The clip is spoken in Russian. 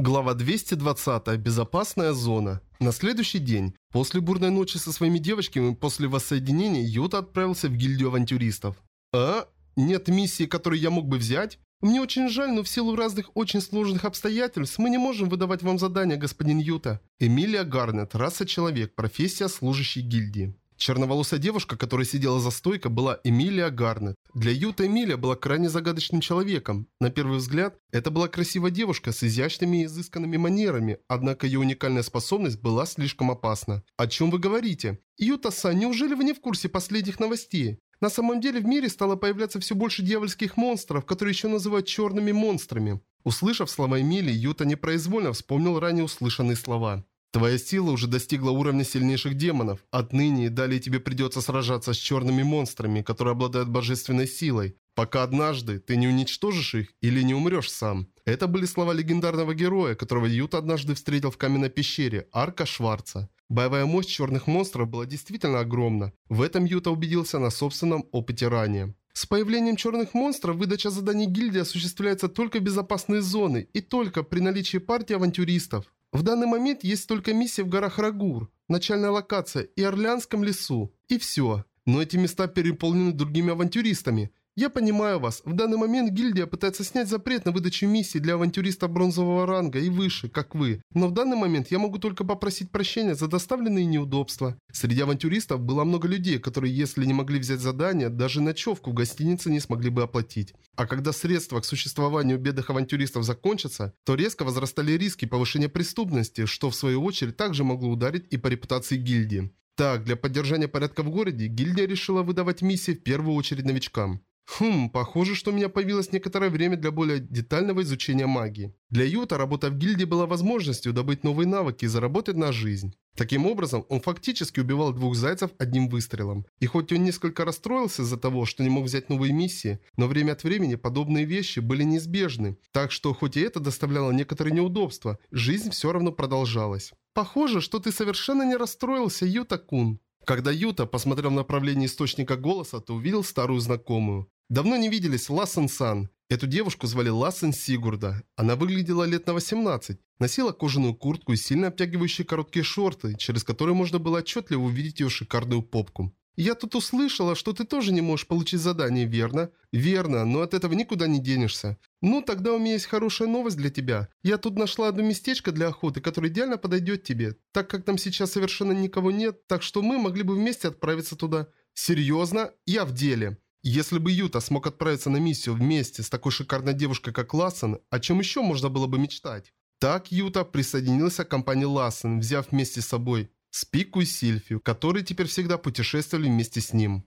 Глава 220. Безопасная зона. На следующий день, после бурной ночи со своими девочками, после воссоединения, Юта отправился в гильдию авантюристов. А? Нет миссии, которую я мог бы взять? Мне очень жаль, но в силу разных очень сложных обстоятельств мы не можем выдавать вам задания, господин Юта. Эмилия Гарнет, раса человек, профессия служащий гильдии. Черноволосая девушка, которая сидела за стойкой, была Эмилия Гарнет. Для Юта Эмилия была крайне загадочным человеком. На первый взгляд, это была красивая девушка с изящными и изысканными манерами, однако ее уникальная способность была слишком опасна. О чем вы говорите? Юта-сан, неужели вы не в курсе последних новостей? На самом деле в мире стало появляться все больше дьявольских монстров, которые еще называют черными монстрами. Услышав слова Эмилии, Юта непроизвольно вспомнил ранее услышанные слова. Твоя сила уже достигла уровня сильнейших демонов. Отныне и далее тебе придется сражаться с черными монстрами, которые обладают божественной силой, пока однажды ты не уничтожишь их или не умрешь сам. Это были слова легендарного героя, которого Ют однажды встретил в каменной пещере, Арка Шварца. Боевая мощь черных монстров была действительно огромна. В этом Юта убедился на собственном опыте ранее. С появлением черных монстров выдача заданий гильдии осуществляется только в безопасные зоны и только при наличии партии авантюристов. В данный момент есть только миссия в горах Рагур, начальная локация и Орлеанском лесу. И все. Но эти места переполнены другими авантюристами. Я понимаю вас, в данный момент гильдия пытается снять запрет на выдачу миссий для авантюристов бронзового ранга и выше, как вы. Но в данный момент я могу только попросить прощения за доставленные неудобства. Среди авантюристов было много людей, которые, если не могли взять задание, даже ночевку в гостинице не смогли бы оплатить. А когда средства к существованию бедных авантюристов закончатся, то резко возрастали риски повышения преступности, что в свою очередь также могло ударить и по репутации гильдии. Так, для поддержания порядка в городе, гильдия решила выдавать миссии в первую очередь новичкам. Хм, похоже, что у меня появилось некоторое время для более детального изучения магии. Для Юта работа в гильдии была возможностью добыть новые навыки и заработать на жизнь. Таким образом, он фактически убивал двух зайцев одним выстрелом. И хоть он несколько расстроился из-за того, что не мог взять новые миссии, но время от времени подобные вещи были неизбежны. Так что, хоть и это доставляло некоторые неудобства, жизнь все равно продолжалась. «Похоже, что ты совершенно не расстроился, Юта-кун». Когда Юта посмотрел в направлении источника голоса, то увидел старую знакомую. Давно не виделись Лассен-сан. Эту девушку звали Лассен Сигурда. Она выглядела лет на 18. Носила кожаную куртку и сильно обтягивающие короткие шорты, через которые можно было отчетливо увидеть ее шикарную попку. «Я тут услышала, что ты тоже не можешь получить задание, верно?» «Верно, но от этого никуда не денешься. Ну, тогда у меня есть хорошая новость для тебя. Я тут нашла одно местечко для охоты, которое идеально подойдет тебе, так как там сейчас совершенно никого нет, так что мы могли бы вместе отправиться туда». «Серьезно? Я в деле». Если бы Юта смог отправиться на миссию вместе с такой шикарной девушкой, как Лассен, о чем еще можно было бы мечтать? Так Юта присоединился к компании Лассен, взяв вместе с собой Спику и Сильфию, которые теперь всегда путешествовали вместе с ним.